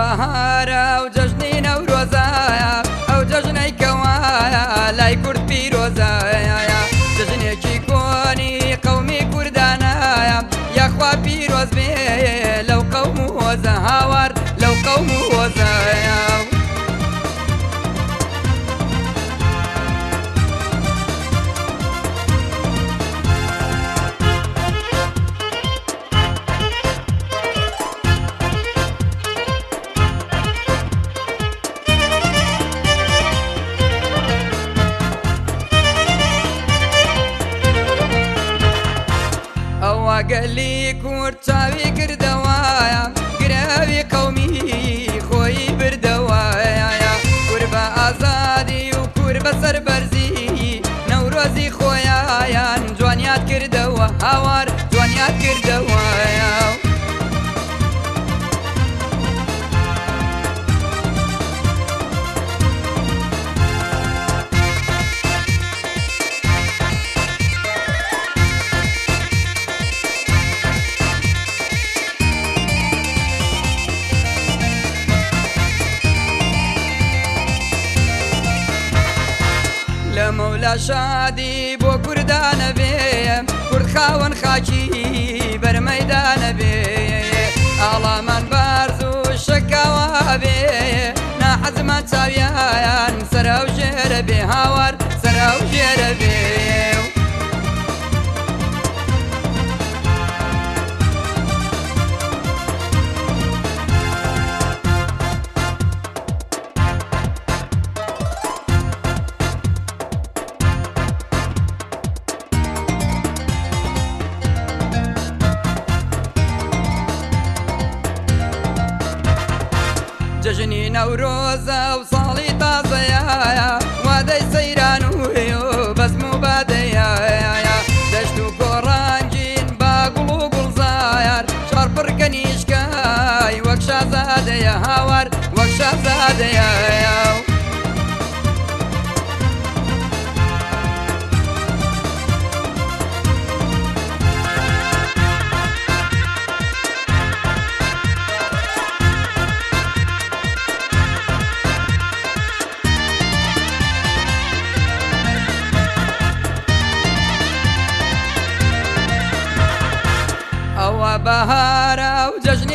بەهارە و جەژنی نەورۆزایە ئەو جەژنەی کەوایە لای کورد پیرۆزایە جەژنێکی کۆنی قەومی کوردانایە یاخوا پیرۆز بێ گەلی کورد چاوی کردەوەە گرەوی قومی خۆی بردەوەە کور بە ئازادی و کور بەسەر بەرزی نەورۆزی خۆیان جوانیات کردەوە هاوار جوانیات کردەوە لە شادی بۆ کوردانە بێم کورد خاوەن خاکی بەرمەدانە بێ ئاڵامان بارز و شکاوا بێ ناحەزمان چاویان سەرە و ژێرە بێ هاوار جشني نوروز وصالي طازية بهارة وججنا